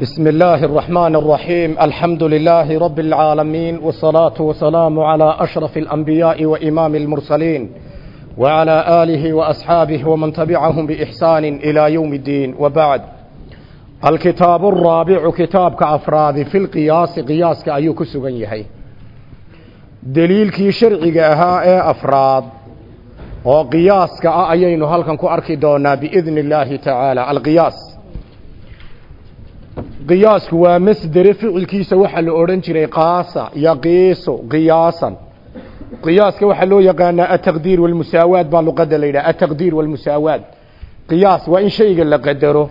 بسم الله الرحمن الرحيم الحمد لله رب العالمين والصلاة والسلام على أشرف الأنبياء وإمام المرسلين وعلى آله وأصحابه ومن تبعهم بإحسان إلى يوم الدين وبعد الكتاب الرابع كتاب كأفراد في القياس قياس كأيوك سغنيهي دليل كي شرعي أها أفراد وقياس كأيين هل كان كأركي دونا بإذن الله تعالى القياس qiyaasku waa masdere ficilkiisa waxaa la odhan jiray qaasa yaqiiso qiyaasan. Qiyaaska waxaa loo yaqaanaa ataqdiir walmusaawaad baa luqada la yidhaha ataqdiir walmusaawaad qiyaas waa in shayga la qadaro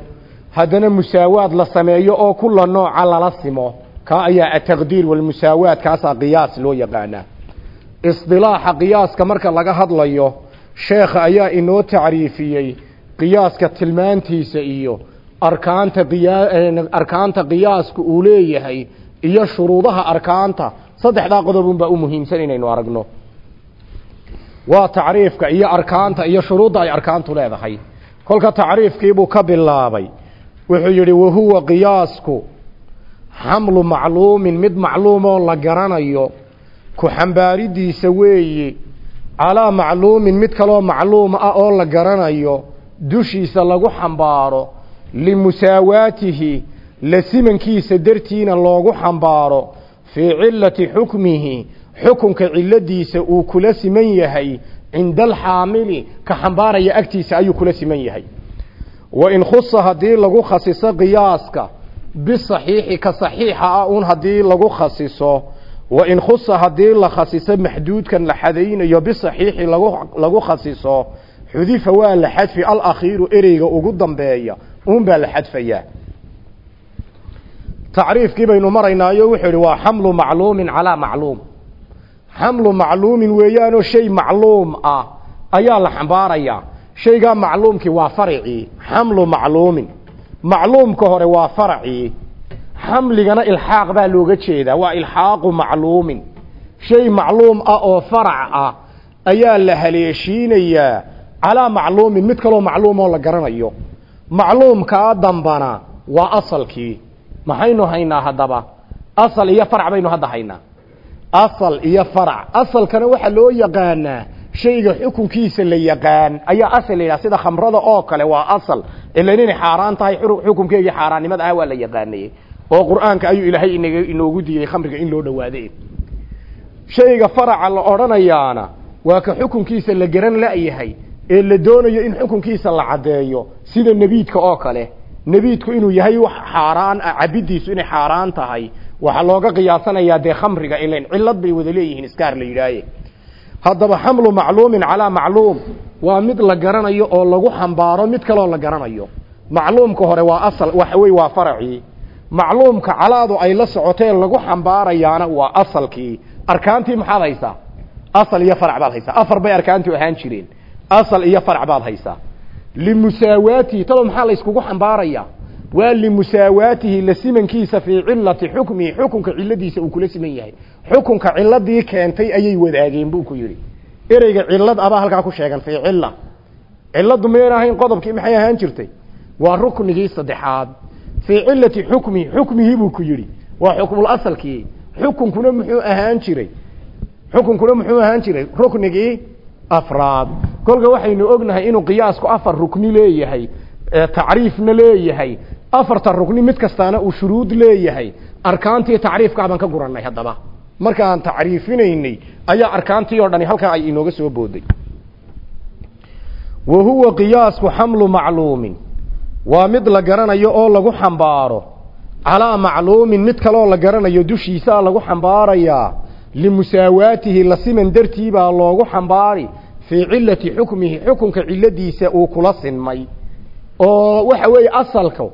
haddana musaawaad la sameeyo oo kula nooca lala simo kaa ayaa ataqdiir walmusaawaad kaasaa qiyaas loo yaqaanaa. Isdilaaxa qiyaaska marka laga hadlayo sheekha ayaa inoo tacriifiyey qiyaaska tilmaantiisa iyo arkaanta arkaanta qiyaaska uu leeyahay iyo shuruudaha arkaanta saddexdaa qodobun baa u muhiimsan inaynu aragno. Waa tacriifka iyo arkaanta iyo shuruudda ay arkaantu leedahay. Kolka tacriifkiibuu ka bilaabay. Wuxuu yidhi wahuwa qiyaasku xamlu macluumin. Mid macluumoo la garanayo ku xambaaridiisa weeye calaa macluumin mid kaloo macluum ah oo la garanayo dushiisa lagu xambaaro limusaawaatihi la simankiisa dartiina loogu xambaaro fii cilati xukmihi xukunka ciladiisa uu kula siman yahay cinda alxaamili ka xambaaraya agtiisa ayuu kula siman yahay. Wa in khusa haddii lagu khasiso qiyaaska bisaxiixi ka saxiixa ah uun haddii lagu khasiso. Wa in khusa haddii la khasiso maxduudkan la xadaynayo bisaxiixi lagu lagu khasiso xudifa waa la xadfi alakhiiru ereyga ugu dambeeya uun baa la xadfayaa. Tacriifkii baynu maraynaayo wuxuu idhi waa xamlu macluumin calaa macluum. Xamlu macluumin weeyaanoo shay macluum ah ayaa la xambaarayaa shaygaa macluumkii waa faracii xamlu macluumin. Macluumka hore waa faracii xamligana ilxaaq baa looga jeedaa waa ilxaaqu macluumin. Shay macluum ah oo farac ah ayaa la haleeshiinayaa calaa macluumin mid kaloo macluum oo la garanayo macluumkaa dambana waa asalkii. Maxaynu haynaa haddaba? Asal iyo farac baynu hadda haynaa. Asal iyo farac. Asalkana waxaa loo yaqaanaa shayga xukunkiisa la yaqaan. Ayaa asal yidhaha sida khamrada oo kale waa asal. Ilan inay xaaraan tahay xukunkeegii xaaraannimada ah waa la yaqaanayey oo qur'aanka ayuu ilaahay ina inoogu diiday khamriga in loo dhawaade shayga faraca la odhanayaana waa ka xukunkiisa la garan la-yahay ee la doonayo in xukunkiisa la caddeeyo sida nebiidka oo kale. Nebiidku inuu yahay wax xaaraan ah cabidiisu inay xaaraan tahay. Waxaa looga qiyaasanayaa dee khamriga ilan cillad bay wada leeyihiin iskaar la yidhaaye. Haddaba xamlu macluumin calaa macluum. Waa mid la garanayo oo lagu xambaaro mid kaloo la garanayo. Macluumka hore waa asal waxa wey waa faracii macluumka calaadu ay la socotee lagu xambaarayaana waa asalkii. Arkaantii maxaad haysaa? Asal iyo farac baad haysaa. Afar bay arkaantu ahaan jireen asal iyo farac baad haysaa. Limusaawaatihi tado maxaa la iskugu xambaaraya? Waa limusaawaatihi la simankiisa fii cilati xukmihi xukunka ciladiisa uu kula siman yahay. Xukunka ciladii keentay ayay wadaageen buu ku yidhi. Ereyga cilad abaa halkaa ku sheegan fii cila ciladu mayn ahayn qodobkii maxay ahaan jirtay? Waa ruknigii saddexaad. Fii cilati xukmihi xukmihii buu ku yidhi. Waa xukmul asalkii. Xukunkuna muxuu ahaan jiray. Xukunkuna muxuu ahaan jiray ruknigii afraad kolka waxaynu ognahay inuu qiyaasku afar rukni leeyahay tacriifna leeyahay. Afarta rukni mid kastaana uu shuruud leeyahay. Arkaantii tacriifkaa baan ka gurannay haddaba. Markaan tacriifinaynay ayaa arkaantii oo dhani halkaa ay inooga soo booday wa huwa qiyaasku xamlu macluumin. Waa mid la garanayo oo lagu xambaaro. Calaa macluumin mid kaloo la garanayo dushiisaa lagu xambaarayaa. Limusaawaatihi la siman dartii baa loogu xambaari fii cilati xukmihi xukunka ciladiisa uu kula sinmay. Oo waxa weeye asalka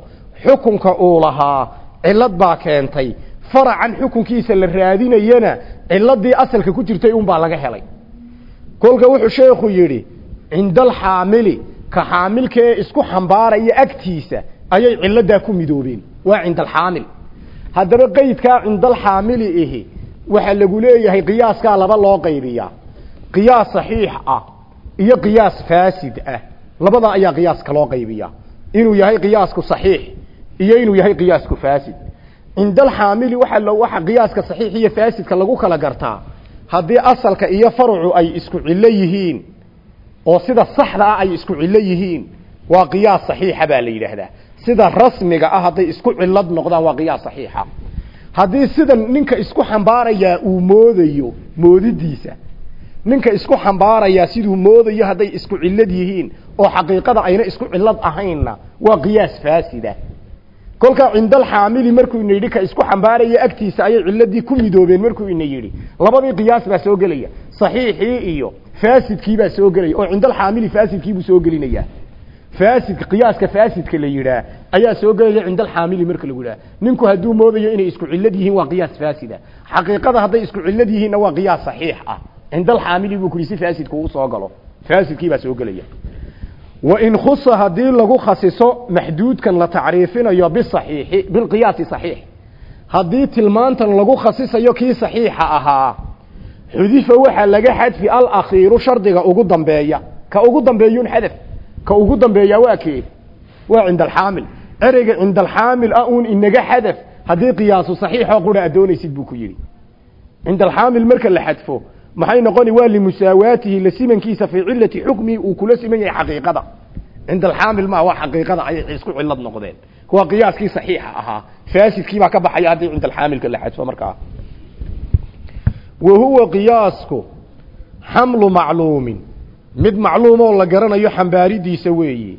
xukunka uu lahaa cilad baa keentay. Faracan xukunkiisa la raadinayana ciladii asalka ku jirtay unbaa laga helay. Kolka wuxuu sheekhu yidhi cinda alxaamili ka xaamilkee isku xambaaraya agtiisa ayay ciladaa ku midoobeen. Waa cinda alxaamil haddaba qeydkaa cinda alxaamili ihi waxaa lagu leeyahay qiyaaskaa laba loo qaybiyaa qiyaas saxiix ah iyo qiyaas faasid ah. Labada ayaa qiyaaska loo qaybiyaa inuu yahay qiyaasku saxiix iyo inuu yahay qiyaasku faasid. Cindalxaamili waxa waxa qiyaaska saxiix iyo faasidka lagu kala gartaa. Haddii asalka iyo farucu ay isku cillo yihiin oo sida saxda ah ay isku cillo yihiin waa qiyaas saxiixa baa la yidhaahdaa. Sida rasmiga ah hadday isku cillad noqdaan waa qiyaas saxiixa. Haddii sida ninka isku xambaarayaa uu moodayo moodidiisa ninka isku xambaarayaa siduu moodayo hadday isku cillad yihiin oo xaqiiqada ayna isku cillad ahaynna waa qiyaas faasida. Kolkaa cindalxaamili markuu ina yidhi ka isku xambaaraya agtiisa ayay cilladii ku midoobeen markuu ina yidhi. Labadii qiyaas baa soo gelaya. Saxiixii iyo faasidkii baa soo gelaya oo cindalxaamili faasidkiibuu soo gelinayaa. Faasidka qiyaaska faasidka la yidhaah ayaa soo gelaya cindalxaamili marka lagu yidhaha ninku hadduu moodayo inay isku cillad yihiin waa qiyaas faasida. Xaqiiqada hadday isku cillad yihiinna waa qiyaas saxiix ah cindalxaamili buu ku yidhi si faasidku uu soo galo faasidkii baa soo gelaya wain khusa haddii lagu khasiso maxduudkan la tacriifinayo bisaxiixi bilqiyaasi saxiix haddii tilmaantan lagu khasisayo kii saxiixa ahaa xudifa waxaa laga xadfi alakhiiru shardiga ugu dambeeya ka ugu dambeeyun xadaf ka ugu dambeeya waa kee waa cinda alxaamil ereyga cinda alxaamil ah uun inaga xadaf haddii qiyaasu saxiixoo qura aad doonaysid buu ku marka la xadfo maxay noqoni waa limusaawaatihi la simankiisa fii cilati xukmihi uu kula siman yahay xaqiiqada. Cinda alxaamil maa waa xaqiiqada ayay isku cilad noqdeen. Waa qiyaaskii saxiixa ahaa. Faasidkii baa ka baxaya haddii cinda alxaamilka la xadfo markaa. Wa huwa qiyaasku xamlu macluumin. Mid macluumoo la garanayo xambaaridiisa weeye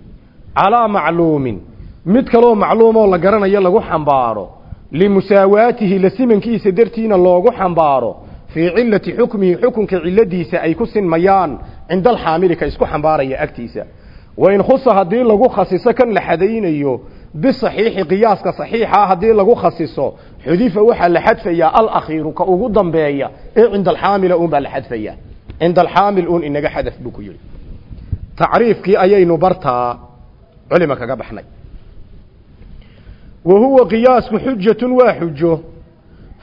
calaa macluumin. Mid kaloo macluumoo la garanayo lagu xambaaro. Limusaawaatihi la simankiisa dartiina loogu xambaaro fii cilati xukmihi xukunka ciladiisa ay ku sinmayaan cinda alxaamili ka isku xambaaraya agtiisa. Wain khusa haddii lagu khasiso kan la xadaynayo bisaxiixi qiyaaska saxiixa haddii lagu khasiso xudifa waxaa la xadfayaa alakhiiru ka ugu dambeeya ee cinda alxaamila un baa la xadfayaa. Cinda alxaamil un inaga xadaf buu ku yihi tacriifkii ayaynu bartaa culima kaga baxnay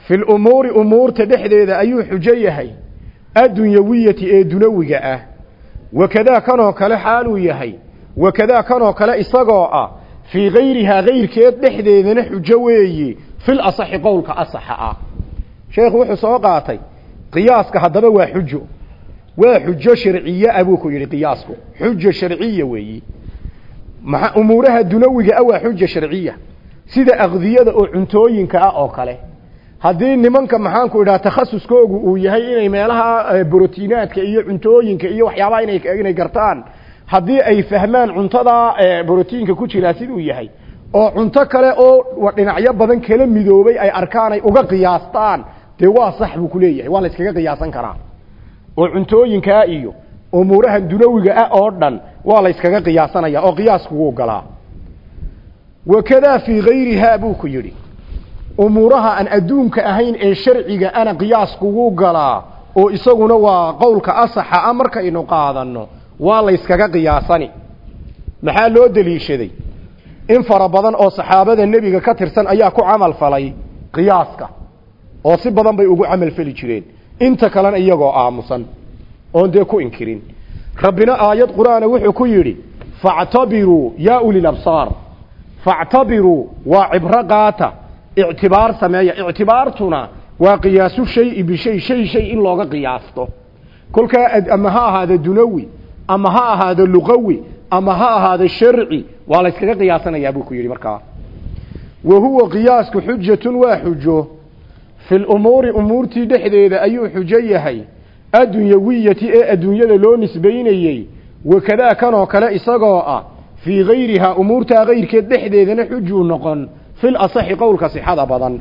fi lumuuri umuurta dhexdeeda ayuu xujo yahay addunyawiyati ee dunawiga ah wakadaa kanoo kale xaaluu yahay wakadaa kanoo kale isagoo ah fii gayrihaa gayrkeed dhexdeedana xujo weeye fil asaxi qowlka asaxa ah sheekhu wuxuu soo qaatay qiyaaska haddaba waa xujo waa xujo sharciye ah buu ku yidhi qiyaasku xujo sharciya weeyi maa umuuraha dunawiga ah waa xuja sharciya sida aqdiyada oo cuntooyinka ah oo kale haddii nimanka maxaanku idhaha takhasuskoogu uu yahay inay meelaha brotiinaadka iyo cuntooyinka iyo waxyaabaha ina inay gartaan haddii ay fahmaan cuntada brotiinka ku jiraa siduu yahay oo cunto kale oo dhinacyo badan kala midoobay ay arkaan ay uga qiyaastaan dee waa sax buu kuleeyahay waa la iskaga qiyaasan karaa. Oo cuntooyinkaa iyo umuuraha dunawiga ah oo dhan waa la iskaga qiyaasanaya oo qiyaaskuwuu galaa. Wakadaa fii gayrihaa buu ku yidhi umuuraha aan adduunka ahayn ee sharciga ana qiyaaskugu galaa oo isaguna waa qowlka asaxa a markaynu qaadanno waa layskaga qiyaasani. Maxaa loo deliishaday? In fara badan oo saxaabada nebiga ka tirsan ayaa ku camal falay qiyaaska oo si badan bay ugu camal fali jireen. Inta kalena iyagoo aamusan oon dee ku inkirin. Rabbina aayad qur'aana wuxuu ku yidhi factabiruu yaa ulilabsaar factabiruu waa cibro qaata ictibaar sameeya. Ictibaartuna waa qiyaasu shayi bishay shay shay in looga qiyaasto kolkaa ama ha ahaado dunawi ama ha ahaado luqawi ama ha ahaado sharci waa la yskaga qiyaasanayaa buu ku yidhi markaa wa huwa qiyaasku xujatun waa xujo. Fi lumuuri umuurtii dhexdeeda ayuu xujo yahay. Addunyawiyati ee adduunyada loo nisbaynayey wakadaa kanoo kale isagoo ah fii gayrihaa umuurtaa gayrkeed dhexdeedana xujuu noqon asaxi qowlka sixada badan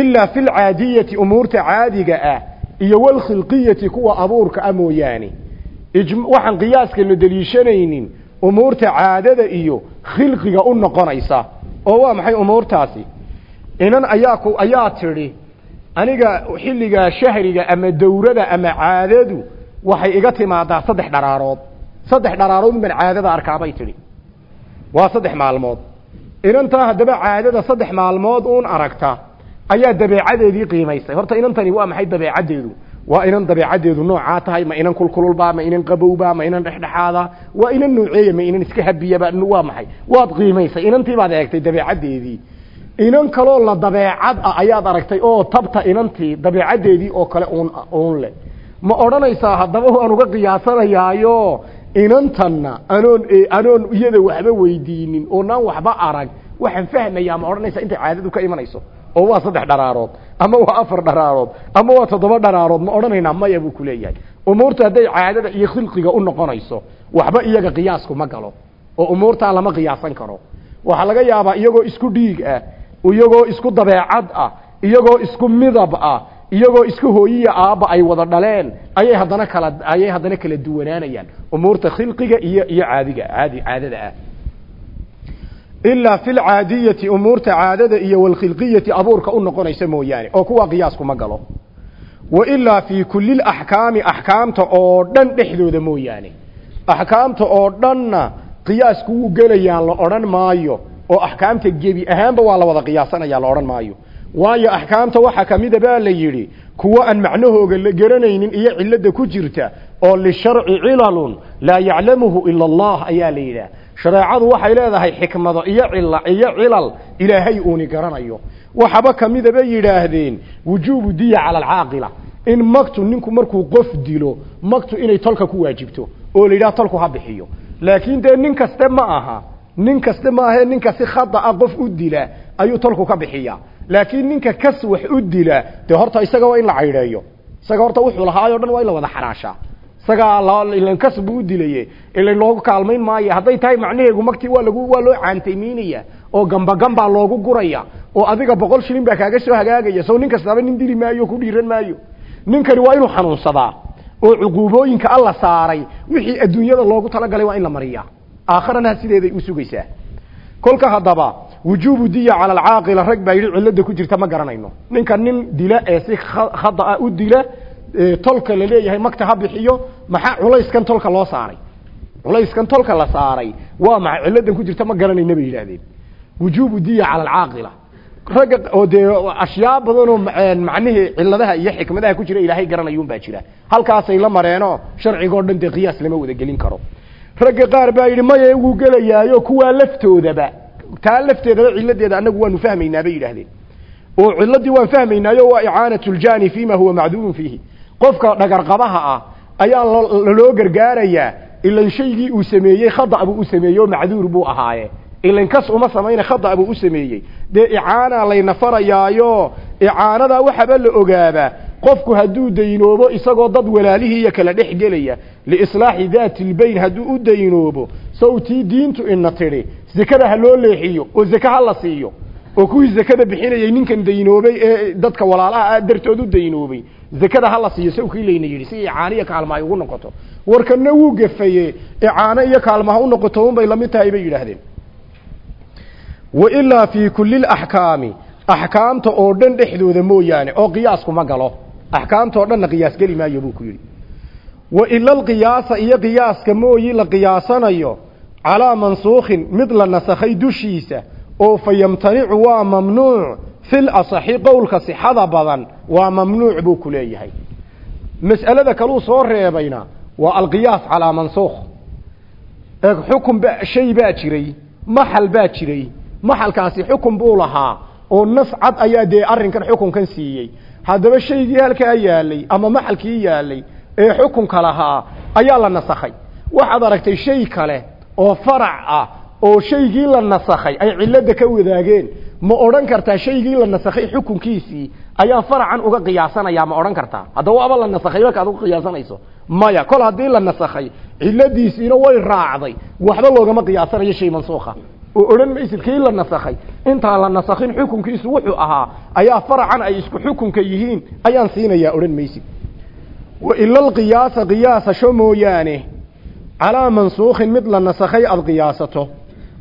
ilaa fil caadiyati umuurta caadiga ah iyo walkhilqiyati kuwa abuurka ah mooyaane waxaan qiyaaska la deliishanaynin umuurta caadada iyo khilqiga u noqonaysa oo waa maxay umuurtaasi inan ayaa ku ayaa tidhi aniga xilliga shahriga ama dawrada ama caadadu waxay iga timaadaa saddex dharaarood saddex dharaarood baan caadada arkaabay tidhi waa saddex maalmood inantaa haddaba caadada saddex maalmood uun aragta ayaa dabeecadeedii qiimaysay horta inantani waa maxay dabeecaddeedu waa inan dabeecaddeedu noocaa tahay ma inan kulkululba ma inan qabowba ma inan dhexdhexaada waa inan nooceeya ma inan iska habiyaba waa maxay? Waad qiimaysay inantii baad eegtay dabeecaddeedii inan kaloo la dabeecad ah ayaad aragtay oo tabta inantii dabeecaddeedii oo kale uun uun leh. Ma odhanaysaa haddaba waan qiyaasanayaayo inantanna anoon anoon iyada waxba weydiinin oonaan waxba arag waxaan fahmayaa ma odhanaysaa intay caadadu ka imanayso oo waa saddex dharaarood ama waa afar dharaarood ama waa toddoba dharaarood ma odhanaynaa maya buu kuleeyahay umuurta hadday caadada iyo khilqiga u noqonayso waxba iyaga qiyaasku ma galo oo umuurtaa lama qiyaasan karo. Waxaa laga yaabaa iyagoo isku dhiig ah iyagoo isku dabeecad ah iyagoo isku midab ah iyagoo isku hooyiya aabba ay wada dhaleen ayay haddana kala ayay haddana kala duwanaanayaan. Umuurta khilqiga iyo iyo caadiga caadi caadada ah. Ilaa fi lcaadiyati umuurta caadada iyo walkhilqiyati abuurka u noqonaysa mooyaane oo kuwa qiyaasku ma galo. Wa ilaa fii kulli laxkaami axkaamta oo dhan dhexdooda mooyaane. Axkaamta oo dhanna qiyaasku wuu gelayaan la odhan maayo. Oo axkaamta gebi ahaanba waa la wada qiyaasanaya la odhan maayo waayo axkaamta waxaa kamida baa la yidhi kuwo aan macnahooga la garanaynin iyo cilada ku jirta oo lisharci cilalun laa yaclamuhu ila allah ayaa la yidhaah shareecadu waxay leedahay xikmado iyo cila iyo cilal ilaahay uuni garanayo. Waxaba kamida bay yidhaahdeen wujuubu diya cala alcaaqila in magtu ninku markuu qof dilo magtu inay tolka ku waajibto oo la yidhaha tolku ha bixiyo. Laakiin dee nin kaste ma aha nin kaste maahae ninka si khada a qof u dila ayuu tolku ka bixiya laakiin ninka kas wax u dila dee horta isaga waa in la caydheeyo isaga horta wuxuu lahaayo dhan waa in la wada xaraashaa. Isagaa ilan kas buu u dilaye loogu kaalmayn maayo hadday tahay macnaheegu magtii waa lagu waa loo caantaymiinaya oo gamba gambaa loogu guraya oo adiga boqol shilin baa kaaga soo hagaagaya sow nin kastaba nin dili maayo ku dhiiran maayo. Ninkani waa inuu xanuunsadaa oo cuquubooyinka alla saaray wixii adduunyada loogu talagalay waa in la mariyaa. Aakharana sideeday u sugaysaa. Kolka haddaba wujuubu diya cala alcaaqila rag baa yidhi cilada ku jirta ma garanayno. Ninka nin dila ee si khada u dila tolka la leeyahay magta ha bixiyo maxaa culayskan tolka loo saaray? Culayskan tolka la saaray waa maxay? Ciladan ku jirta ma garanayna bay yidhaahdeen. Wujuubu diya cala alcaaqila ragga oo dee ashyaa badanoo macnihii ciladaha iyo xikmadaha ku jira ilaahay garanayuun baa jira. Halkaasay la mareeno sharcigoo dhan dee qiyaas lama wada gelin karo. Ragga qaar baa yidhi maya wuu gelayaayo kuwaa laftoodaba taa lafteedaba ciladeeda anagu waanu fahmaynaa bay yidhaahdeen. oo ciladii waan fahmaynaayo waa icaanatu ljani fima huwa macduurun fiihi. Qofka dhagarqabaha ah ayaa loo gargaarayaa ilan shaygii uu sameeyey khada buu u sameeyey oo macduur buu ahaaye. Ilan kas uma samayna khada buu u sameeyey. Dee icaana layna farayaayo icaanadaa waxaba la ogaabaa qofku hadduu daynoobo isagoo dad walaalihii kala dhex gelaya liislaaxi daati lbayn hadduu u daynoobo sawtii diintu ina tidhi. Zekada ha loo leexiyo oo zeke ha la siiyo. Oo kuwii zekada bixinayay ninkan daynoobay ee dadka walaalaha ah dartood u daynoobay. Zekada ha la siiyo sawkii layna yidhi si icaano iyo kaalma ugu noqoto. Warkana wuu gafaye icaano iyo kaalma ha u noqoto unbay la mid tahay bay yidhaahdeen. Wailaa fii kulli laxkaami axkaamta oo dhan dhexdooda mooyaane oo qiyaasku ma galo. Axkaamta oo dhanna qiyaas geli maayo buu ku yidhi. Waila alqiyaasa iyo qiyaaska mooyi la qiyaasanayo calaa mansuukhin mid la nasakhay dushiisa oo fa yamtanicu waa mamnuuc fil asaxi qowlka sixada badan waa mamnuuc buu ku leeyahay. Mas'alada kaluu soo reebayna waa alqiyaas calaa mansuukh eeg xukun ba shay baa jiray maxal baa jiray maxalkaasi xukun buu lahaa oo nas cad ayaa dee arrinkan xukunkan siiyey. Haddaba shaygii halkaa yaalay ama maxalkii yaalay ee xukunka lahaa ayaa la nasakhay. Waxaad aragtay shay kale oo farac ah oo shaygii la nasakhay ay cilada ka wadaageen ma odhan kartaa shaygii la nasakhay xukunkiisii ayaa faracan uga qiyaasanaya ma odhan kartaa. Haddaba waaba la nasakhay markaad uga qiyaasanayso. Maya kol haddii la nasakhay ciladiisiina way raacday. Waxba loogama qiyaasanayo shay mansuukha oo odhan maysid kii la nasakhay? Intaan la nasakhin xukunkiisu wuxuu ahaa ayaa faracan ay isku xukunka yihiin ayaan siinayaa odhan maysid waila alqiyaasa qiyaasasho mooyaane calaa mansuukhin mid la nasakhay aada qiyaasato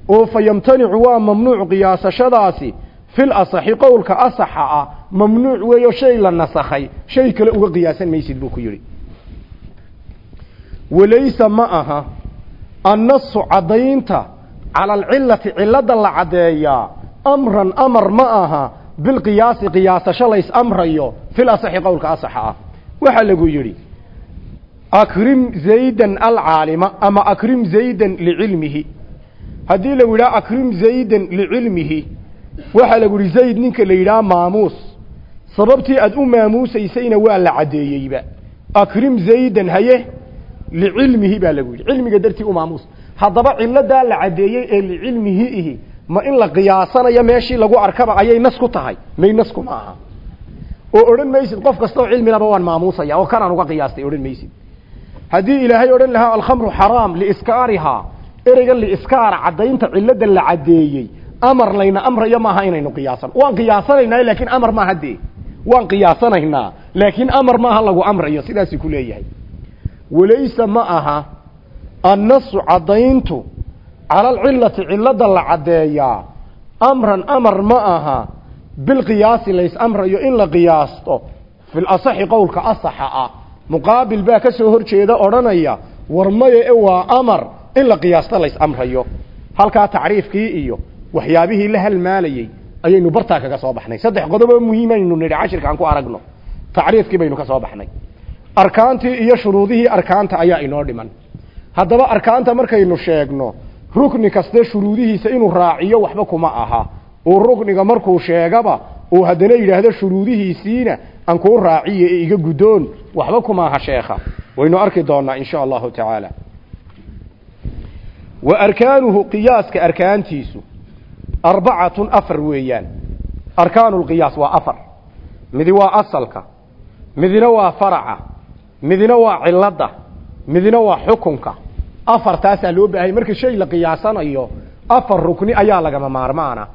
oo fa yamtanicu waa mamnuuc qiyaasashadaasi. Fil asaxi qowlka asaxa ah mamnuuc weeyo shay la nasakhay. Shay kale uga qiyaasan maysid buu ku yidhi. Walaysa ma aha annasu caddaynta cala alcilati cilada la caddeeyaa amran amar ma aha bilqiyaasi qiyaasasho lays amrayo fil asaxi qowlka asaxa ah. Waxaa lagu yidhi akrim zaydan alcaalima ama akrim zaydan licilmihi. Haddii lagu yidhaha akrim zaydan licilmihi waxaa lagu yihi zayd ninka la yidhaha maamuus. Sababtii aad u maamuusaysayna waa la caddeeyeyba. Akrim zaydan haye licilmihi baa lagu yidhi. Cilmiga dartii u maamuus. Haddaba ciladaa la caddeeyey ee licilmihi ihi ma in la qiyaasanayo meeshii lagu arkaba ayay nas ku tahay. May nasku ma aha oo odhan maysid qof kastaoo cilmilaba waan maamuusaya oo kanaan uga qiyaastay odhan maysid haddii ilaahay odhan lahaa alkhamru xaraam liiskaarihaa ereygan liiskaara caddaynta cilada la caddeeyey. Amar layna amrayo maaha inaynu qiyaasan. Waan qiyaasanaynaa laakiin amar maaha dee waan qiyaasanaynaa laakiin amar maaha lagu amrayo sidaasuu ku leeyahay. Walaysa ma aha annasu caddayntu cala alcilati cilada la caddeeyaa. Amran amar ma aha bilqiyaasi lays amrayo in la qiyaasto. Fil asaxi qowlka asaxa ah muqaabil baa ka soo horjeeda odhanaya war maya e waa amar. In la qiyaasto lays amrayo. Halkaa tacriifkii iyo waxyaabihii la halmaalayey ayaynu bartaa kaga soo baxnay. Saddex qodoboo muhiimaynu nidhi cashirka aan ku aragno. Tacriifkii baynu ka soo baxnay. Arkaantii iyo shuruudihii arkaanta ayaa inoo dhiman. Haddaba arkaanta markaynu sheegno rukni kaste shuruudihiisa inuu raaciyo waxba kuma aha. Uu rukniga markuu sheegaba uu haddana yidhaahdo shuruudihiisiina aan kuu raaciyo ee iga guddoon waxba kuma aha sheekha. Waynu arki doonaa in sha allahu tacaala. Wa arkaanuhu qiyaaska arkaantiisu arbacatun afar weeyaan. Arkaanu lqiyaas waa afar. Midi waa asalka midina waa faraca midina waa cilada midina waa xukunka. Afartaasaa loo baahanya marka shay la qiyaasanayo afar rukni ayaa lagama maarmaana.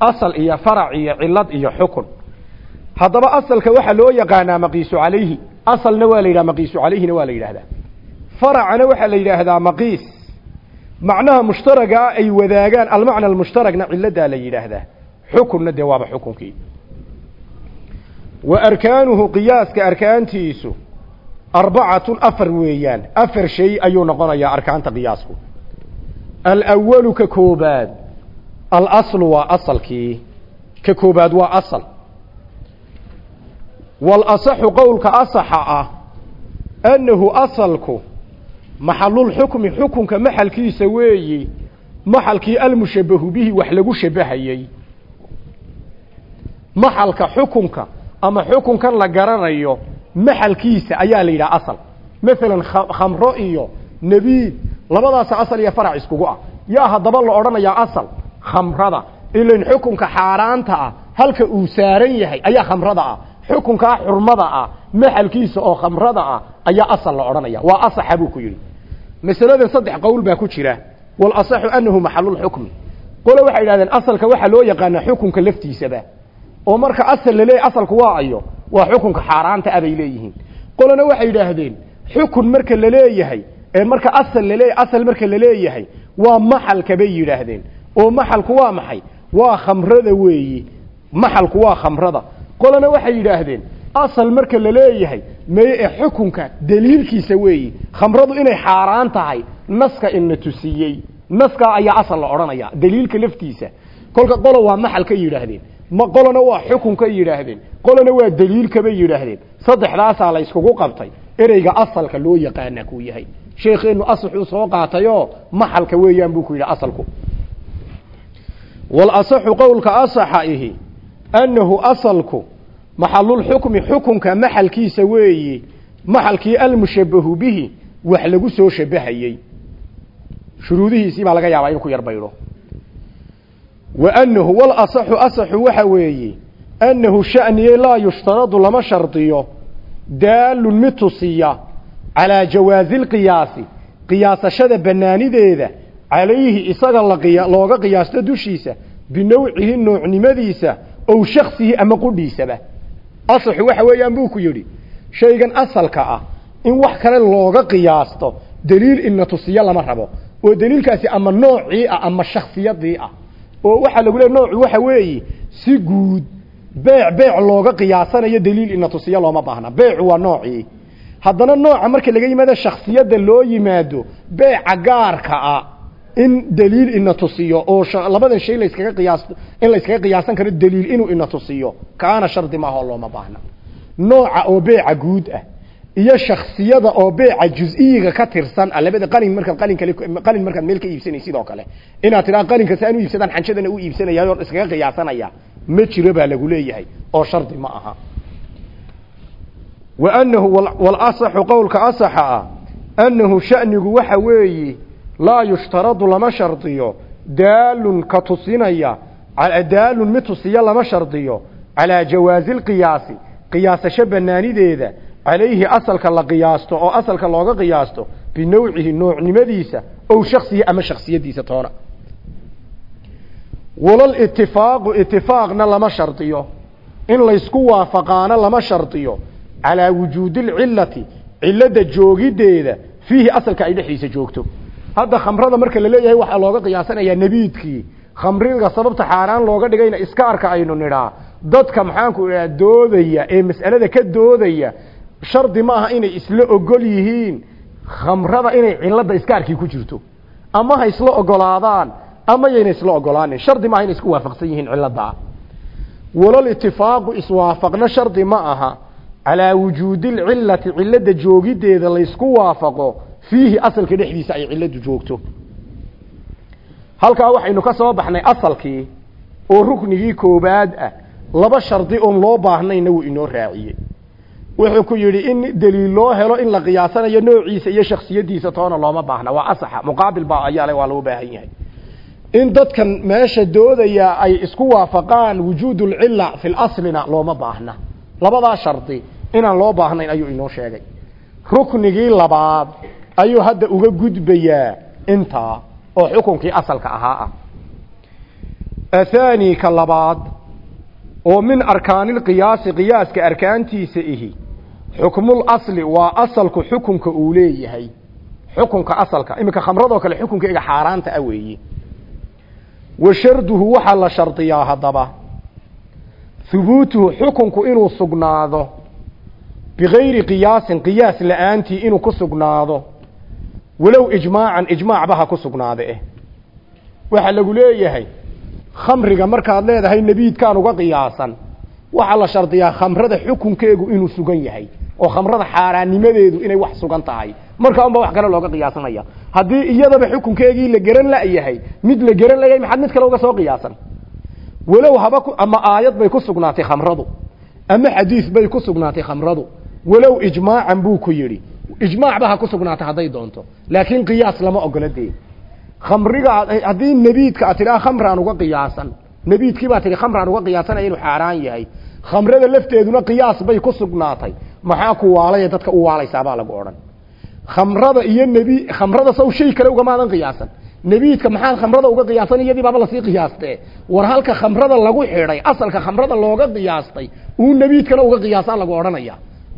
Asal iyo farac iyo cilad iyo xukun haddaba asalka waxaa loo yaqaanaa maqiisu calayhi. Asalna waa la yidhaha maqiisu calayhina waa la yidhaahdaa. Faracana waxaa la yidhaahdaa maqiis. Macnaha mushtaragaa ay wadaagaan almacna almushtaragna ciladaa la yidhaahdaa. Xukunna dee waaba xukunkii. Wa arkaanuhu qiyaaska arkaantiisu arbacatun afar weeyaan. Afar shay ayuu noqonayaa arkaanta qiyaasku. Alawalu ka koobaad. Alaslu waa asalkii. Ka koobaad waa asal walasaxu qowlka asaxa ah annahu asalku maxalulxukmi xukunka maxalkiisa weeyi maxalkii almushabahu bihi wax lagu shabahayey maxalka xukunka ama xukunkan la garanayo maxalkiisa ayaa la yidhaha asal. Maalan khamro iyo nebiid labadaasa asal iyo farac iskugu ah. Yaa haddaba la odhanayaa asal khamrada. Ilan xukunka xaaraanta ah halka uu saaran yahay ayaa khamrada ah xukunkaa xurmada ah maxalkiisa oo khamrada ah ayaa asal la odhanaya. Waa asaxa ku yidhi. Masaladan saddex qowl baa ku jira. Walasaxu anahu maxalulxukmi qole waxay yidhahdeen asalka waxaa loo yaqaanaa xukunka laftiisaba. Oo marka asal laleeyahy asalku waa ayo waa xukunka xaaraanta ah leeyihiin. Qolena waxay yidhaahdeen xukun marka la leeyahay ee marka asal laleeyahy asal marka la leeyahay waa maxalka bay yidhaahdeen. Oo maxalku waa maxay? Waa khamrada weeyi. Maxalku waa khamrada qolena waxay yidhaahdeen asal marka la leeyahay meye ee xukunka daliilkiisa weeyi khamradu inay xaaraan tahay naska ina tusiyey. Naskaa ayaa asal la odhanaya daliilka laftiisa. Kolka qolo waa maxal ka yidhaahdeen ma qolona waa xukun ka yidhaahdeen qolona waa daliilka bay yidhaahdeen. Saddexdaasaa la iskugu qabtay ereyga asalka loo yaqaana kuu yahay. Sheekheenu asaxuu soo qaatayoo maxalka weeyaan buu ku yidhi asalku. Walasaxu qowlka asaxa ihi annahu asalku maxalulxukmi xukunka maxalkiisa weeyi maxalkii almushabahu bihi wax lagu soo shabahayey shuruudihiisii baa laga yaabaa inuu ku yar baydho wa annahu walasaxu asaxu waxa weeye annahu sha'niye laa yushtaradu lama shardiyo. Daalun mid tusiya calaa jawaazi lqiyaasi qiyaasashada bannaanideeda calayhi isaga looga qiyaasto dushiisa binowcihi noocnimadiisa ow shaksihi ama qudhiisaba asaxu waxa weeyaan buu ku yidhi shaygan asalka ah in wax kale looga qiyaasto daliil ina tusiyo lama rabo. Oo daliilkaasi ama noocii ah ama shaksiyadii ah. Oo waxaa lagu leey noocu waxa weeye si guud beec beec looga qiyaasanayo daliil ina tusiyo looma baahna. Beecu waa noocii. Haddana nooca marka laga yimaado shaksiyadda loo yimaado beeca gaarka ah in daliil ina tusiyo oo labadan shay layskaga qiyaas in layskaga qiyaasan karo daliil inuu ina tusiyo kaana shardi maaha oo looma baahna. Nooca oo beeca guud ah iyo shaksiyada oo beeca juz-iyiga ka tirsan labada qalin markaad qalin kale qalin markaad meel ka iibsanaysid sidoo kale. Inaad tidhaha qalinka si aan u iibsadaan xanjadana u iibsanaya oo iskaga qiyaasanaya ma jiro baa lagu leeyahay oo shardi ma aha. Wa annahu walasaxu qowlka asaxa ah annahu sha'nigu waxa weeye laa yushtaradu lama shardiyo. Daalun ka tusinaya. Daalun mid tusiya lama shardiyo. Calaa jawaazi lqiyaasi qiyaasasho banaanideeda calayhi asalka la qiyaasto oo asalka looga qiyaasto. Binawcihi noocnimadiisa. Ow shaksihi ama shaksiyadiisa toona. Walal itifaaqu itifaaqna lama shardiyo. In laysku waafaqaana lama shardiyo. Calaa wujuudi lcilati cilada joogiddeeda fiihi asalka ay dhexdiisa joogto hadda khamrada marka la leeyahay waxaa looga qiyaasanayaa nebiidkii khamriga sababta xaaraan looga dhigayna iska arka aynu nidhaa dadka maxaanku idhaha doodaya ee mas'alada ka doodaya shardi ma aha inay isla ogol yihiin. Khamrada inay cilada iska arkii ku jirto. Ama ha isla ogolaadaan ama yayna isla ogolaanin shardi maaha inay isku waafaqsan yihiin ciladaa walal itifaaqu iswaafaqna shardi ma aha. Calaa wujuudi lcilati cilada joogiddeeda laysku waafaqo fiihi asalka dhexdiisa ay ciladu joogto. Halkaa waxaynu ka soo baxnay asalkii oo ruknigii koobaad ah. Laba shardi oon loo baahnayna wuu inoo raaciyey. Wuxuu ku yidhi in daliil loo helo in la qiyaasanayo noociisa iyo shaksiyadiisa toona looma baahna. Waa asaxa muqaabil baa ayaale waa loo baahan yahay. In dadkan meesha doodaya ay isku waafaqaan wujuud lcila fi laslina looma baahna. Labadaa shardi inaan loo baahnayn ayuu inoo sheegay. Ruknigii labaad ayuu hadda uga gudbayaa intaa oo xukunkii asalka ahaa ah. Athani ka labaad oo min arkaanilqiyaasi qiyaaska arkaantiisa ihi xukmul asli waa asalku xukunka uu leeyahay. Xukunka asalka iminka khamradoo kale xukunkeyga xaaraanta ah weeye wa sharduhu waxaa la shardiyaa haddaba. Hubuutuhu xukunku inuu sugnaado. Bigayri qiyaasin qiyaas la'aantii inuu ku sugnaado walow ijmaacan ijmaacba ha ku sugnaade eh. Waxaa lagu leeyahay khamriga markaad leedahay nebiidkaan uga qiyaasan. Waxaa la shardiyaa khamrada xukunkeegu inuu sugan yahay oo khamrada xaaraannimadeedu inay wax sugan tahay. Markaa unba wax kale looga qiyaasanaya. Haddii iyadaba xukunkeegii la geran la-yahay mid la geran layahay maxaad mid kale uga soo qiyaasan? Walow haba ama aayad bay ku sugnaatay khamradu. Ama xadiis bay ku sugnaatay khamradu. Walow ijmaacan buu ku yidhi ijmaacba ha ku sugnaatay hadday doonto. Laakiin qiyaas lama ogola dee khamriga haddii nebiidka a tidhaa khamraan uga qiyaasan. Nebiidkii baa tihi khamraan uga qiyaasanaya inuu xaaraan yahay. Khamrada lafteeduna qiyaas bay ku sugnaatay. Maxaa ku waalaya dadka u waalaysaabaa lagu odhan. Khamrada iyo nebi khamrada saw shay kale ugamaadan qiyaasan. Nebiidka maxaad khamrada uga qiyaasan iyadii baaba la sii qiyaaste war halka khamrada lagu xidhay asalka khamrada looga qiyaastay uu nebiidkana uga qiyaasaa lagu odhanaya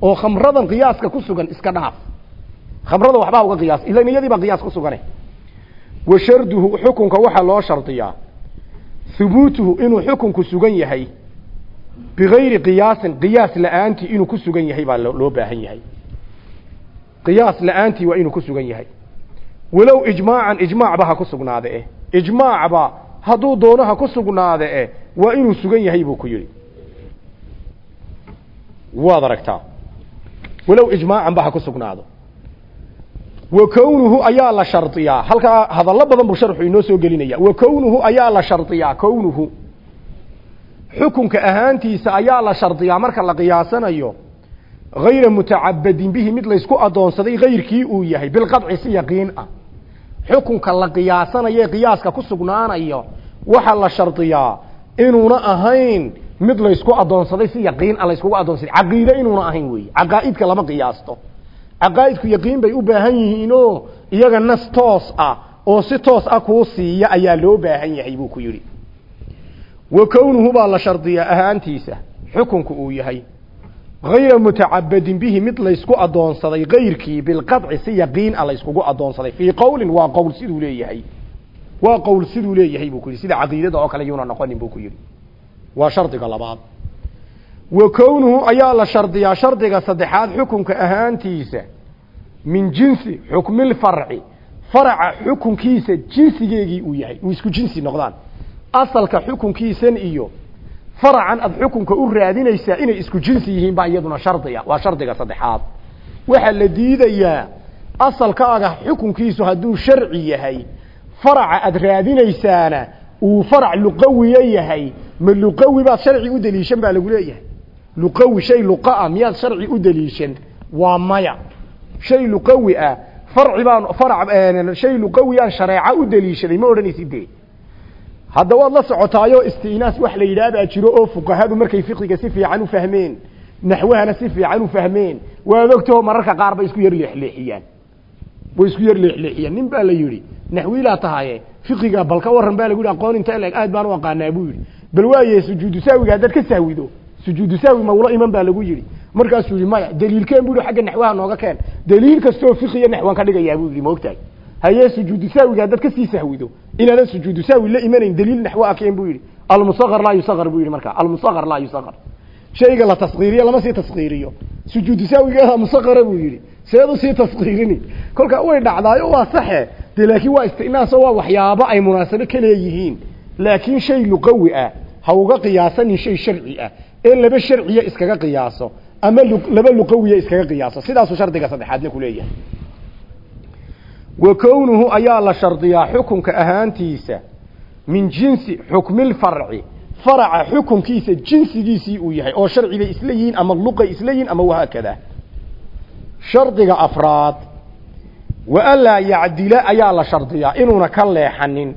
oo khamradan qiyaaska ku sugan iska dhaaf khamrada waxbaa uga qiyaas ilan iyadii baa qiyaas ku sugane. Wa sharduhu xukunka waxaa loo shardiyaa hubuutuhu inuu xukunku sugan yahay. Bigayri qiyaasin qiyaas la'aantii inuu ku sugan yahay baa loo baahan yahay. Qiyaas la'aantii waa inuu ku sugan yahay. Walow ijmaacan ijmaacba ha ku sugnaade eh. Ijmaacba hadduu doono ha ku sugnaade eh waa inuu sugan yahay buu ku yidhi. Waad aragtaa. Walow ijmaacanba ha ku sugnaado kownuhu ayaa la shardiyaa halkaa hadallo badan buu sharxu inoo soo gelinaya kownuhu ayaa la shardiyaa kownuhu xukunka ahaantiisa ayaa la shardiyaa marka la qiyaasanayo hayra mutacabadin bihi mid laysku adoonsaday hayrkii uu yahay bilqadci si yaqiin ah xukunka la qiyaasanayo qiyaaska ku sugnaanayo waxaa la shardiyaa inuuna ahayn mid laysku adoonsaday si yaqiin ah layskugu adoonsaday caqiide inuuna ahayn weeye caqaa'idka lama qiyaasto caqaa'idku yaqiin bay u baahan yihiinoo iyaga nas toos ah oo si toos ah kuu siiya ayaa loo baahan yahay buu ku yidhi. Wa kownuhu baa la shardiyaa ahaantiisa xukunku uu yahay. Hayra mutacabadin bihi mid laysku adoonsaday kayrkii bilqadci si yaqiin ah layskugu adoonsaday. Fii qowlin waa qowl siduu leeyahay. Waa qowl siduu leeyahay buu ku yidhi. Sida caqiidada oo kale yuuna noqonin buu ku yidhi. Waa shardiga labaad. Wa kownuhu ayaa la shardiyaa shardiga saddexaad xukunka ahaantiisa min jinsi xukmilfarci faraca xukunkiisa jinsigeegii uu yahay. Uu isku jinsi noqdaan. Asalka xukunkiisan iyo faracan aad xukunka u raadinaysaa inay isku jinsi yihiin baa iyaduna shardiga waa shardiga saddexaad. Waxaa la diidayaa asalkaaga xukunkiisu hadduu sharci yahay faraca aad raadinaysaana uu farac luqawiya yahay. Ma luqawi baad sharci u daliishan baa lagu leeyahay. Luqawi shay luqaa miyaad sharci u daliishan waa maya shay luqawi ah farci baan farac shay luqawi aan shareeco u daliishaday ma odhanaysid hadda waad la socotaayo istinaas wax la yidhaah baa jiro oo fuqahadu markay fiqiga si fiican u fahmeen naxwahana si fiican u fahmeen waad mararka qaar bay isku yar leexleexiyaan. Way isku yar leexleexiyaan. Nin baa la yidhi naxwiilaa tahaye fiqiga bal ka waran baa lagu yidhi aqoon inta leeg aad baan u buu yidhi. Bal waaye sujuudu saawiga haddaad ka sahwido sujuudu saawi mawlo iman baa lagu yidhi markaasuu yidhi maya daliilkeen buu yidhi xagga naxwaha nooga keen. Daliil kastoo fiqiya naxwaan ka dhigayaa buu yidhi maogtahay haye sujuudu saawiga haddaad ka sii sahwido. Inaadan sujuudu saawi la imanayn daliil naxwo akeen buu yidhi. Almusaqar laa yusaqar buu yidhi marka almusaqar laa yusaqar shayga la tasqiiriyo lama sii tasqiiriyo sujuudu saawigeeda musaqara buu yidhi. Seed u sii tasqiirini kolka way dhacdaayo waa saxe. Dee laakiin waa istinaaso waa waxyaabo ay munaasabo ka leeyihiin. Laakiin shay luqawi ah ha uga qiyaasanin shay sharci ah. Ee laba sharciya iskaga qiyaaso ama laba luqawiya iskaga qiyaaso sidaasuu shardiga saddexaadna ku leeyahay. Wa kownuhu ayaa la shardiyaa xukunka ahaantiisa min jinsi xukmilfarci faraca xukunkiisa jinsigiisii uu yahay oo sharcibay isla yihiin ama luqay isla yihiin ama wahaakada shardiga afraad wa anlaa yacdila ayaa la shardiyaa inuuna ka leexanin.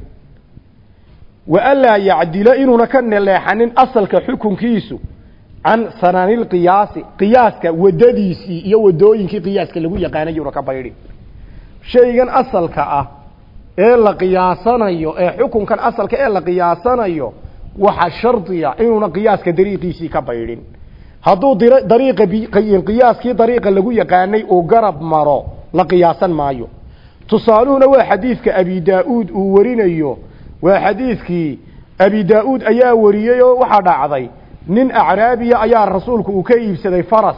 Wa anlaa yacdila inuuna ka leexanin asalka xukunkiisu can sananilqiyaasi qiyaaska wadadiisii iyo wadooyinkii qiyaaska lagu yaqaanay inuuna ka baydhin shaygan asalka ah ee la qiyaasanayo ee xukunkan asalka ee la qiyaasanayo waxa shardiya inuuna qiyaaska dariiqiisii ka baydhin. Hadduu dariiqa qiyaaskii dariiqa lagu yaqaanay uu garab maro la qiyaasan maayo. Tusaaluhuna waa xadiidka abi daa-uud uu warinayo. Waa xadiidkii abi daa-uud ayaa wariyey oo waxaa dhacday nin acraabiya ayaa rasuulku uu ka iibsaday faras.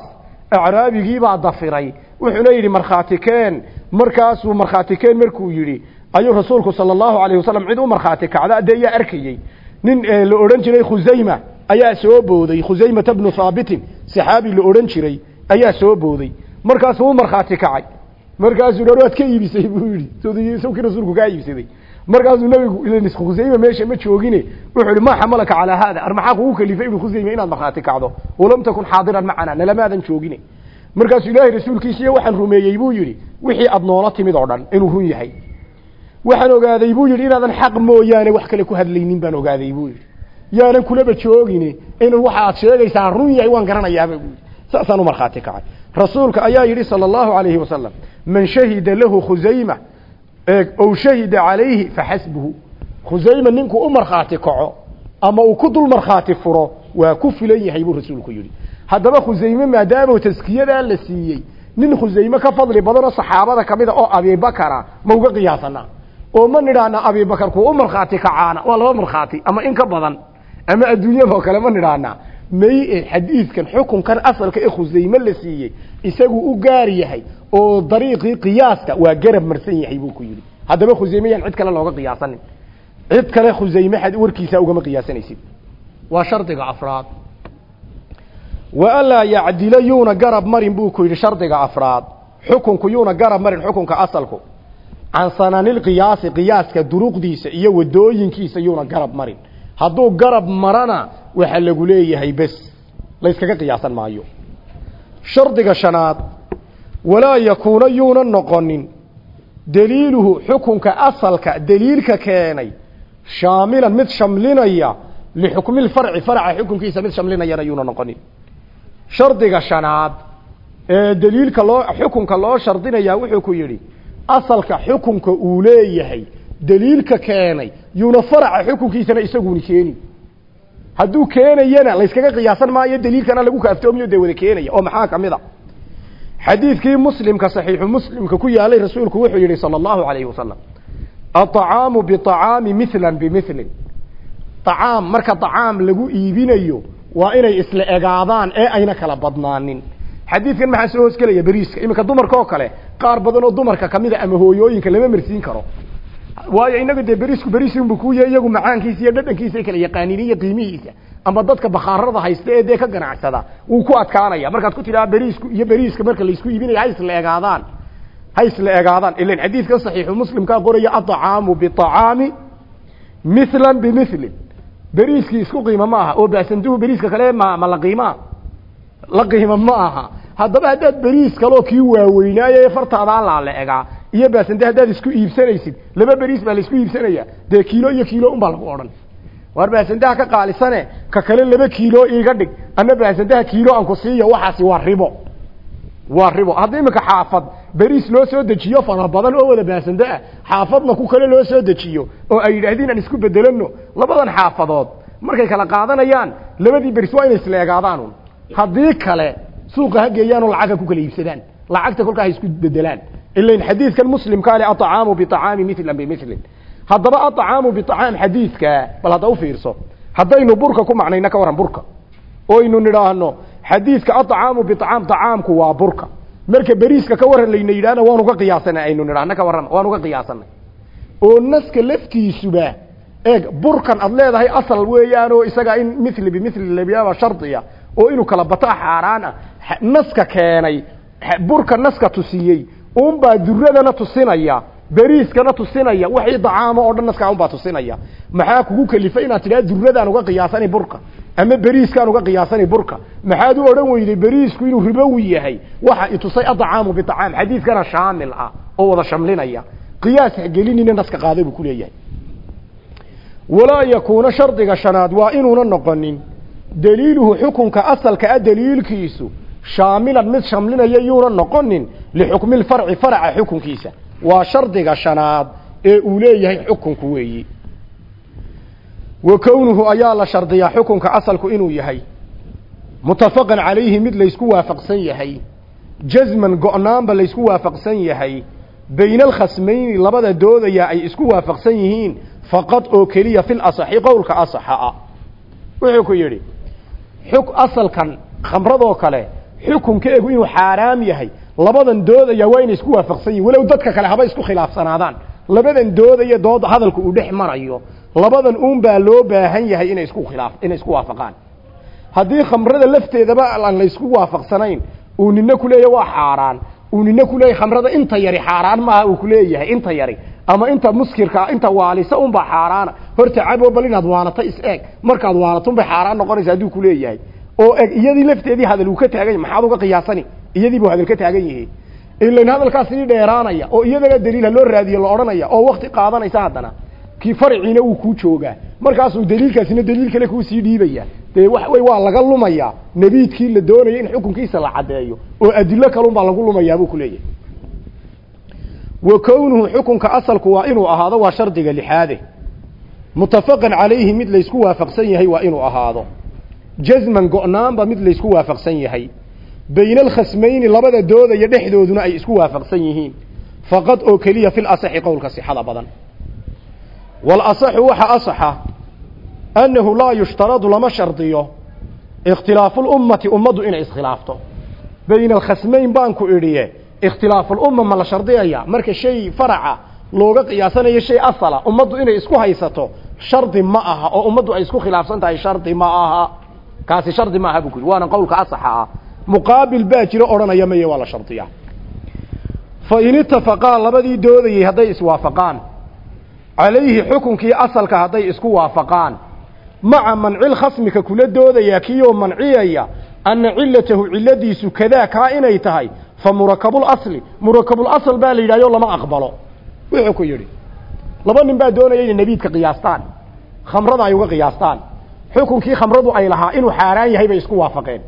Acraabigiibaa dafiray. Wuxuuna yidhi markhaati keen. Markaasuu markhaati keen markuu yidhi ayuu rasuulku sala allahu alayh wasalam cid u markhaati kacda dee ayaa arkayey. Nin la odhan jiray khusayma ayaa soo booday. Khusaymata bnu haabitin saxaabi la odhan jiray ayaa soo booday. Markaasuu u markhaati kacay. Markaasuu ka iibisay buu yidhi. Sawkii rasuulku kaa iibsaday markaasuu nabigu khusayma meesha ma joogine wuxuu ihi ma xamalaka calaa haada ar maxaa kugu kalifay ibnu khusayma inaad markhaati kacdo? Walam takun xaadiran macana nalamaadan joogine. Markaasuu ilaahay rasuulkiisiiyo waxaan rumeeyey buu yidhi wixii aad noola timid oo dhan inuu run yahay. Waxaan ogaaday buu yidhi inaadan xaq mooyaane wax kale ku hadlaynin baan ogaaday buu yidhi. Yaanan kulaba joogine inuu waxa aad sheegaysaa run yahay waan garanayaaba buu yidhi. Saasaan u markhaati kacay. Rasuulka ayaa yidhi sala allahu calayhi wasalam man shahida lahu khusayma ow shahida calayhi faxasbuhu khusayma ninkuu u markhaati kaco ama uu ku dul markhaati furo waa ku filan yahay buu rasuulku yidhi. Haddaba khusayme maadaama taskiyadaa la siiyey nin khusayme ka fadli badanoo saxaabada kamida oo abibakara ma uga qiyaasanaa oo ma nidhaana abibakar kuu u markhaati kacaana waa laba markhaati ama in ka badan. Ama adduunyadoo kale ma nidhaana may xadiidkan xukunkan asalka ee khusayme la siiyey isagu u gaar yahay oo dariiqii qiyaaska waa garab marsan yahay buu ku yidhi. Haddaba khusayme yaan cid kale looga qiyaasanin. Cid kale khusayme warkiisa ugama qiyaasanaysid waa shardiga afraad. Wa anlaa yacdila yuuna garab marin buu ku yidhi shardiga afraad. Xukunku yuuna garab marin xukunka asalku. Can sananilqiyaasi qiyaaska duruqdiisa iyo wadooyinkiisa yuuna garab marin. Hadduu garab marana waxaa lagu leeyahay bes layskaga qiyaasan maayo. Shardiga shanaad walaa yakuuna yuuna noqonin. Daliiluhu xukunka asalka daliilka keenay shaamilan mid shamlinaya lixukmilfarci farca xukunkiisa mid shamlinayana yuuna noqonin. Shardiga shanaad ee daliilka loo xukunka loo shardinayaa wuxuu ku yidhi asalka xukunka uu leeyahay daliilka keenay yuuna faraca xukunkiisana isaguni keeni hadduu keenayana layskaga qiyaasan maayo daliilkana lagu kaaftoomiyo dee wada keenaya oo maxaa ka mid a? Xadiidkii muslimka saxiixu muslimka ku yaalay rasuulku wuxuu yihi sala allahu calayhi wasalam aطacaamu biطacaami mithlan bimilin acaam marka acaam lagu iibinayo waa inay isla egaadaan ee ayna kala badnaanin. Xadiidkan maxaa soo hoosgelaya beriiska iminka dumarka oo kale qaar badan oo dumarka kamida ama hooyooyinka lama marsiin karo waayo inaga dee beriisku beriisunbu kuya iyagu macaankiisa iyo dhadhankiisa kala yaqaaniin iyo qiimihiisa ama dadka bakhaarada haysta ee dee ka ganacsada wuu ku adkaanaya. Markaad ku tidhaha beriisku iyo beriiska marka la isku iibinaya ha isla egaadaan ha isla egaadaan ilan xadiidka saxiixu muslimkaa qoraya aطacaamu biطacaami mithlan bimilin beriiskii isku qiimo ma aha. Oo baasanduhu beriiska kale ma ma la qiimaa? La qiimo ma aha. Haddaba haddaad beriis kaloo kii waaweynaaye fartaadaan laala egaa iyo baasande haddaad isku iibsanaysid laba beriis baa la isku iibsanaya. Dee kiilo iyo kiilo un baa lagu odhan. Waar baasandaha ka qaalisane ka kale laba kiilo iiga dhig. Ana baasandaha kiilo aan ku siiyo waxaasi waa ribo. Waa ribo. Haddii iminka xaafad beriis loo soo dejiyo fara badan oo wada baasando ah xaafadna ku kale loo soo dejiyo oo ay yidhaahdeen aan isku bedelano labadan xaafadood. Markay kala qaadanayaan labadii beris waa inay isla egaadaan haddii kale suuqa ha geeyaan oo lacagha ku kala iibsadaan. Lacagta kolkaa ha isku bedelaan ilan xadiidkan muslimkaa le aacaamu biacaami milan bimilin haddaba aacaamu biacaam xadiidkaa bal hadda ufiirso haddaynu burka ku macnayna ka warran burka oynu nidhaahno xadiidka aacaamu biacaam acaamku waa burka marka beriiska ka warran layna yidhahna waanu ka qiyaasanay aynu nidhaahna ka warran waanu ka qiyaasanay oo naska laftiisuba eeg burkan aad leedahay asal weeyaanoo isaga in mili bimili labiyaaba shardiya oo inuu kala bataa xaaraan naska keenay burka naska tusiyey unbaa duradana tusinaya beriiskana tusinaya wixii dacaamo oo dhan naskaa unbaa tusinaya. Maxaa kugu kelifay inaad tidhaha duradaan uga qiyaasani burka? Ama beriiskaan uga qiyaasani burka? Maxaad u odhan weyday beriisku inuu ribowi yahay? Waxa itusay adacaamu biacaam xadiidkana shaamil ah oo wada shamlinaya. Qiyaas hagelinina naska qaada buu kuleeyahay walaa yakuuna shardiga shanaad waa inuuna noqonin. Daliiluhu xukunka asalka a daliilkiisu shaamilan mid shamlinaya yuuna noqonin lixukmi lfarci faraca xukunkiisa. Waa shardiga shanaad ee uu leeyahay xukunku weeyi. Wa kownuhu ayaa la shardiyaa xukunka asalku inuu yahay. Mutafaqan calayhi mid laysku waafaqsan yahay. Jasman go-naanba laysku waafaqsan yahay. Bayna alkhasmayni labada doodaya ay isku waafaqsan yihiin faqad oo keliya fil asaxi qowlka asaxa ah. Wuxuu ku yidhi xuk asalkan khamradoo kale xukunkeegu inuu xaaraam yahay. Labadan doodaya waa inay isku waafaqsan yihiin walow dadka kale haba isku khilaafsanaadaan. Labadan doodaya dood hadalku uu dhex marayo. Labadan uun baa loo baahan yahay inay isku khilaaf inay isku waafaqaan. Haddii khamrada lafteedaba aan la isku waafaqsanayn uu nina kuleeyahy waa xaaraan. Uu nina kuleeyahy khamrada inta yari xaaraan maaha uu kuleeyahay inta yari. Ama inta muskirka inta waalisa unbaa xaaraana. Horta cabo bal inaad waalato is eeg. Markaad waalato unbay xaaraan noqonaysa hadduu kuleeyahay oo eg iyadii lafteedii hadal uu ka taagan yahy maxaad uga qiyaasani? Iyadii buu hadal ka taagan yahay ilan hadalkaas sii dheeraanaya oo iyadana daliil ha loo raadiyo la odhanaya oo wakti qaadanaysa haddana kii farciina uu kuu joogaa. Markaasuu daliilkaasina daliil kale kuu sii dhiibaya. Dee wax wey waa laga lumayaa nebiidkii la doonaya in xukunkiisa la caddeeyo oo adilo kalunbaa lagu lumayaa buu kuleeyahay wa kownuhu xukunka asalku waa inuu ahaado waa shardiga lixaade. Mutafaqan calayhi mid laysku waafaqsan yahay waa inuu ahaado jasman go-naanba mid laysku waafaqsan yahay. Bayna alkhasmayni labada doodaya dhexdooduna ay isku waafaqsan yihiin. Faqad oo keliya fil asaxi qowlka sixada badan. Walasaxu waxa asaxa annahu laa yushtaradu lama shardiyo ikhtilaafu lummati ummaddu inay iskhilaafto. Bayna alkhasmayn baan ku idhiye ikhtilaafulumma ma la shardiyaya marka shay faraca looga qiyaasanayo shay asala ummaddu inay isku haysato shardi ma aha oo ummaddu ay isku khilaafsan tahay shardi ma aha kaasi shardi ma aha buu yidhi. Waana qowlka asaxa ah. Muqaabil baa jiro odhanaya maye waa la shardiyaa fa in itafaqaa labadii doodayey hadday iswaafaqaan. Calayhi xukunkii asalka hadday isku waafaqaan. Maca mancil khasmika kula doodayaa kiyoo manciyaya anna cilatahu ciladiisu kadaa kaa inay tahay. Fa murakablasli murakablasl baa la yidhahyo lama aqbalo. Wuxuu ku yidhi laba nin baa doonaya inay nebiidka qiyaastaan. Khamrada ay uga qiyaastaan xukunkii khamradu ay lahaa inuu xaaraan yahay bay isku waafaqeen.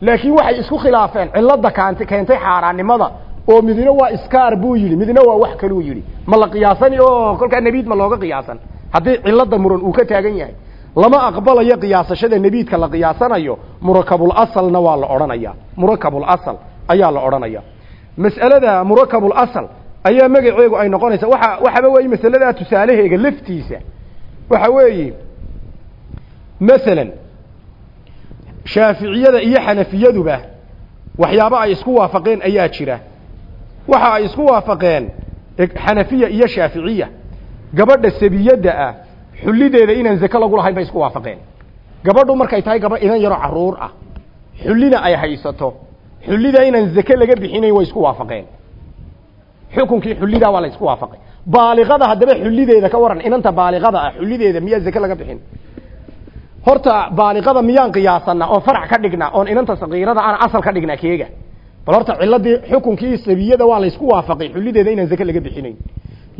Laakiin waxay isku khilaafeen cilada kaant keentay xaaraannimada oo midna waa iskaar buu yidhi midna waa wax kaluu yidhi. Ma la qiyaasani? Oo kolkaa nebiid ma looga qiyaasan. Haddii cilada muran uu ka taagan yahay lama aqbalayo qiyaasashada nebiidka la qiyaasanayo murakabulasalna waa la odhanaya. Murakabulasal ayaa la odhanaya. Mas'alada murakabulasal ayaa magaceegu ay noqonaysa waa waxaba weeye masaladaa tusaalaheega laftiisa. Waxa weeye masalan shaaficiyada iyo xanafiyaduba waxyaabo ay isku waafaqeen ayaa jira. Waxa ay isku waafaqeen xanafiya iyo shaaficiya. Gabadha sabiyadda ah xullideeda inaan zake lagu lahayn bay isku waafaqeen. Gabadhu markay tahay gaba inan yaroo carruur ah. Xullina ay haysato xullida inaan zake laga bixinayn way isku waafaqeen. Xukunkii xullidaa waa la isku waafaqay. Baaliqada haddaba xullideeda ka waran inanta baaliqada ah xullideeda miyaa zake laga bixin horta baaliqada miyaan qiyaasana? Oon farac ka dhigna? Oon inanta sakiirada aan asal ka dhigna keega. Bal horta ciladii xukunkii sabiyada waa la isku waafaqay. Xullideeda inaan zake laga bixinayn.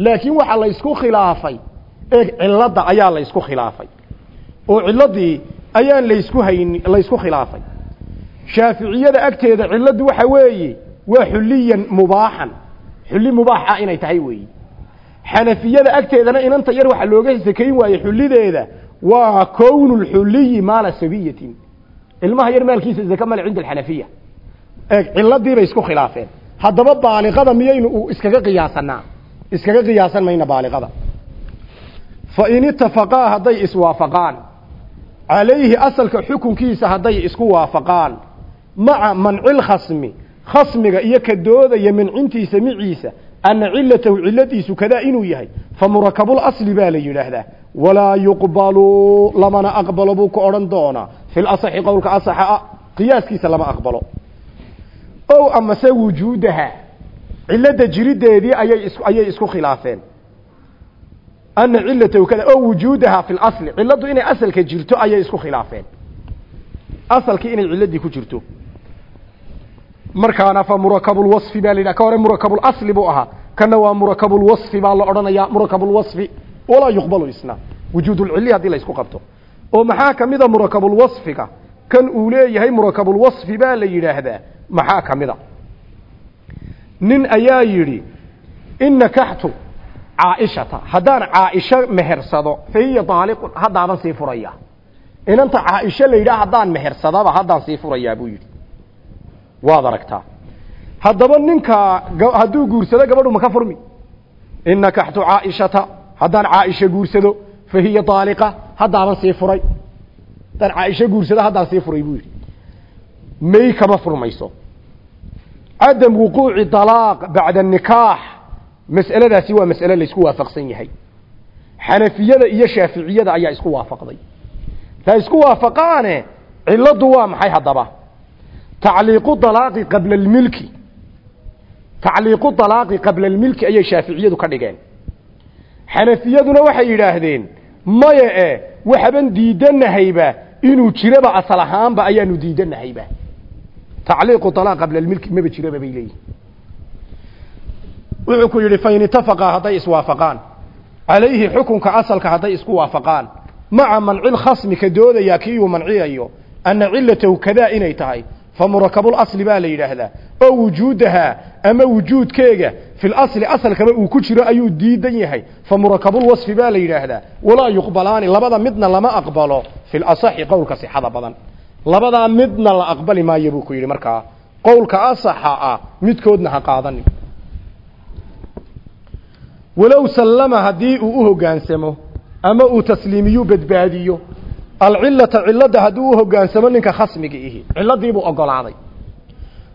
Laakiin waxaa la isku khilaafay eeg cilada ayaa la isku khilaafay. Oo ciladii ayaan laysku hayn la isku khilaafay. Shaaficiyada agteeda ciladu waxa weeye waa xulliyan mubaaxan. Xulli mubaax ah inay tahay weeye xanafiyada agteedana inanta yar waxa looga sakayn waaye xullideeda waa kown lxuliyi maala sabiyatin. Ilmaha yar maalkiisa zake male cinda alxanafiya. Eeg ciladiibay isku khilaafeen. Haddaba baaliqada miyaynu iskaga qiyaasanaa iskaga qiyaasan mayna baaliqada. Fa in itafaqaa hadday iswaafaqaan calayhi asalka xukunkiisa hadday isku waafaqaan maca manci lkhasmi khasmiga iyo ka doodaya mancintiisa miciisa ana cilatahu ciladiisu kadaa inuu yahay fa murakablasli baa la yidhaahdaa walaa yuqbalu lamana aqbalo buu ku odhan doonaa fi lasaxi qowlka asaxa ah qiyaaskiisa lama aqbalo ow amase wujuudaha cilada jirideedii ayay is ayay isku khilaafeen ana cilatahu kada o wujuudaha fi lasli ciladu inay asalka jirto ayay isku khilaafeen asalkii inay ciladii ku jirto markaana fa murakabulwasfi baa layidhaha ka hore murakabulsli buu ahaa. Kanna waa murakabulwasfi baa la odhanayaa murakabulwasfi walaa yuqbalu isna wujuudulcili haddii la qabto. Oo maxaa ka mida murakabulwasfiga kan uu leeyahay murakabulwasfi baa la yidhaahdaa. Maxaa ka mida? Nin ayaa yidhi in nakaxtu caaishata. Haddaan caaisho mehersado fahiya daaliqun haddaadan sii furaya. Inanta caaisho la yidhaha haddaan mehersadaba haddaan sii furayaa buu yidhi waad aragtaa. Haddaba ninka hadduu guursado gabadhu ma ka furmi. In nakaxtu caaishata haddaan caaisha guursado fa hiya daaliqa haddaaban sii furay. Haddaan caaisho guursado haddaan sii furay buu yidhi. May kama furmayso. Cadam wuquuci dalaaq bacda nikaax. Mas'aladaasi waa mas'ale laysku waafaqsan yahay. Xanafiyada iyo shaaficiyada ayaa isku waafaqday. Ta isku waafaqaane ciladu waa maxay haddaba tacliiqu dalaaqi qabla almilki. Tacliiqu dalaaqi qabla almilki ayay shaaficiyadu ka dhigeen. Xanafiyaduna waxay yidhaahdeen maya e waxaban diidanahayba inuu jiraba asal ahaanba ayaanu diidanahayba tacliiqu dalaaq qabla almilki maba jiraba bay leeyihiin wuxuu ku yidhi fain itafaqa hadday iswaafaqaan calayhi xukunka asalka hadday isku waafaqaan maca manci lkhasmi ka doodayaa kii uu manciyayo ana cilatahu kadaa inay tahay fa murakablasli baa la yidhaahdaa oo wujuudahaa ama wujuudkeega fi lasli asalkaba uu ku jiro ayuu diidan yahay fa murakabulwasfi baa la yidhaahdaa walaa yuqbalaani labada midna lama aqbalo fi lasaxi qowlka sixada badan labadaa midna la aqbali maayo buu ku yidhi markaa qowlka asaxa ah midkoodna ha qaadanin walow sallama haddii uu u hogaansamo ama uu tasliimiyu badbaadiyo alcilata cilada hadduu u hogaansamo ninka khasmiga ihi ciladiibuu ogolaaday.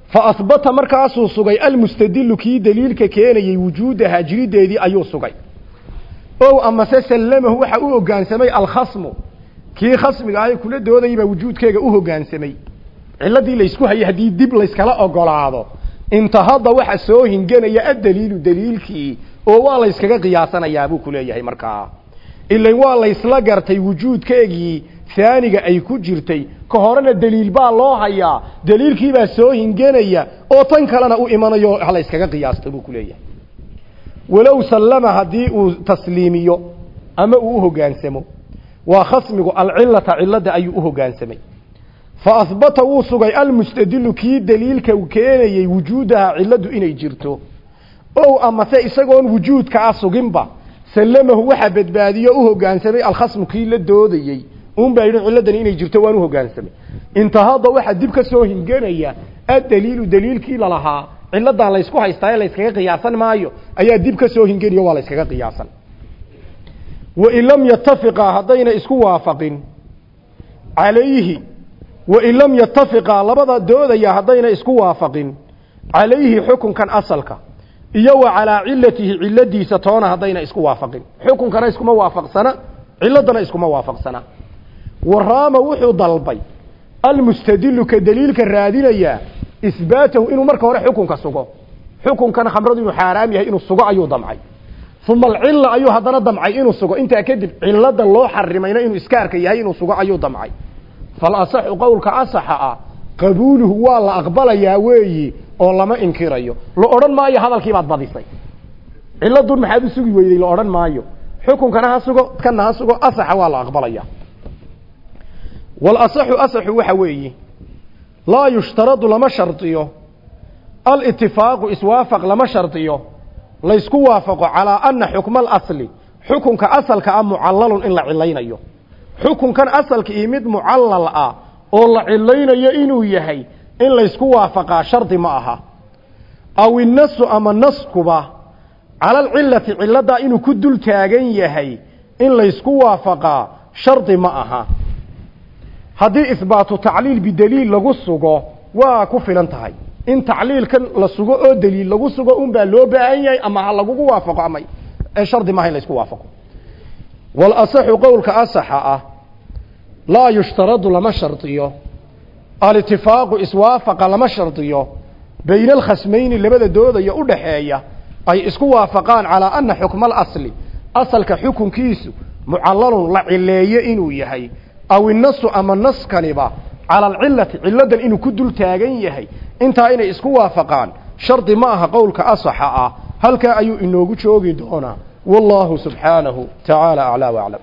Fa ahbata markaasuu sugay almustadilu kii daliilka keenayey wujuudahaa jirideedii ayuu sugay. Ow amase sallamahu waxa u hogaansamay alkhasmu. Kii khasmiga ahay kula doodayabaa wujuudkeega u hogaansamay. Ciladii laysku hayay haddii dib layskala ogolaado intahada waxa soo hinganaya addaliilu daliilkii oo waa layskaga qiyaasanayaa buu ku leeyahay markaa ilan waa laysla gartay wujuudkeegii haaniga ay ku jirtay. Ka horena daliil baa loo hayaa. Daliilkiibaa soo hinganaya oo tan kalena u imanayo halayskaga qiyaasto buu ku leeyahay. Walow sallama haddii uu tasliimiyo ama uu u hogaansamo waa khasmigu alcilata cilada ayuu u hogaansamay. Fa ahbata wuu sugay almustadilu kii daliilka keenayey wujuudaha ciladu inay jirto. Ow amase isagoon wujuudka a suginba sallamahu waxaa badbaadiyo u hogaansamay alkhasmu kii la doodayey un baa yidhi ciladani inay jirto waan u hogaansamay. Intahada waxaa dib ka soo hinganaya addaliilu daliilkii lalahaa ciladaa laysku haystaaye layskaga qiyaasan maayo ayaa dib ka soo hinganayo waa layskaga qiyaasan. Wain lam yatafiqaa haddayna isku waafaqin. Calayhi wain lam yatafiqaa labada doodaya haddayna isku waafaqin. Calayhi xukunkan asalka iyo wa calaa cilatihi ciladiisa toona haddayna isku waafaqin. Xukunkana iskuma waafaqsana ciladana iskuma waafaqsana. Waraama wuxuu dalbay almustadilu ka daliilka raadinayaa isbaatahu inuu marka hore xukunka sugo. Xukunkan khamradu inuu xaaraam yahay inuu sugo ayuu damcay. Uma alcila ayuu haddana damcay inuu sugo. Intaa kadib cilada loo xarimayna inuu iskaarka yahay inuu sugo ayuu damcay. Falasaxu qowlka asaxa ah qabuuluhu waa la aqbalayaa weeyi oo lama inkirayo. La odhan maayo hadalkiibaad badisay. Ciladun maxaad u sugi weyday la odhan maayo. Xukunkana ha sugo kana ha sugo asaxa waa la aqbalaya. Walasaxu asaxu waxa weeyi laa yushtaradu lama shardiyo alitifaaqu iswaafaq lama shardiyo laysku waafaqo calaa ana xukma alasli xukunka asalka ah mucallalun in la cilaynayo xukunkan asalka iyo mid mucallal ah oo la cilaynayo inuu yahay in laysku waafaqaa shardi ma aha. Aw innasu ama naskuba cala alcilati ciladaa inuu ku dul taagan yahay in laysku waafaqaa shardi ma aha. Haddii isbaatu tacliil bidaliil lagu sugo waa ku filan tahay. In tacliilkan la sugo oo daliil lagu sugo un baa loo baahan yahay ama ha lagugu waafaqo ama shardi maaha in laysku waafaqo. Walasaxu qowlka asaxa ah laa yushtaradu lama shardiyo alitifaaqu iswaafaqa lama shardiyo. Bayna alkhasmayni labada doodaya u dhaxeeya ay isku waafaqaan calaa ana xukma alasli asalka xukunkiisu mucallalun la cileeye inuu yahay aw innasu ama naskaniba cala alcilati ciladan inuu ku dul taagan yahay. Intaa inay isku waafaqaan shardi ma aha qowlka asaxa ah halkaa ayuu inoogu joogi doonaa. Wallaahu subxaanahu tacaala aclaa waclam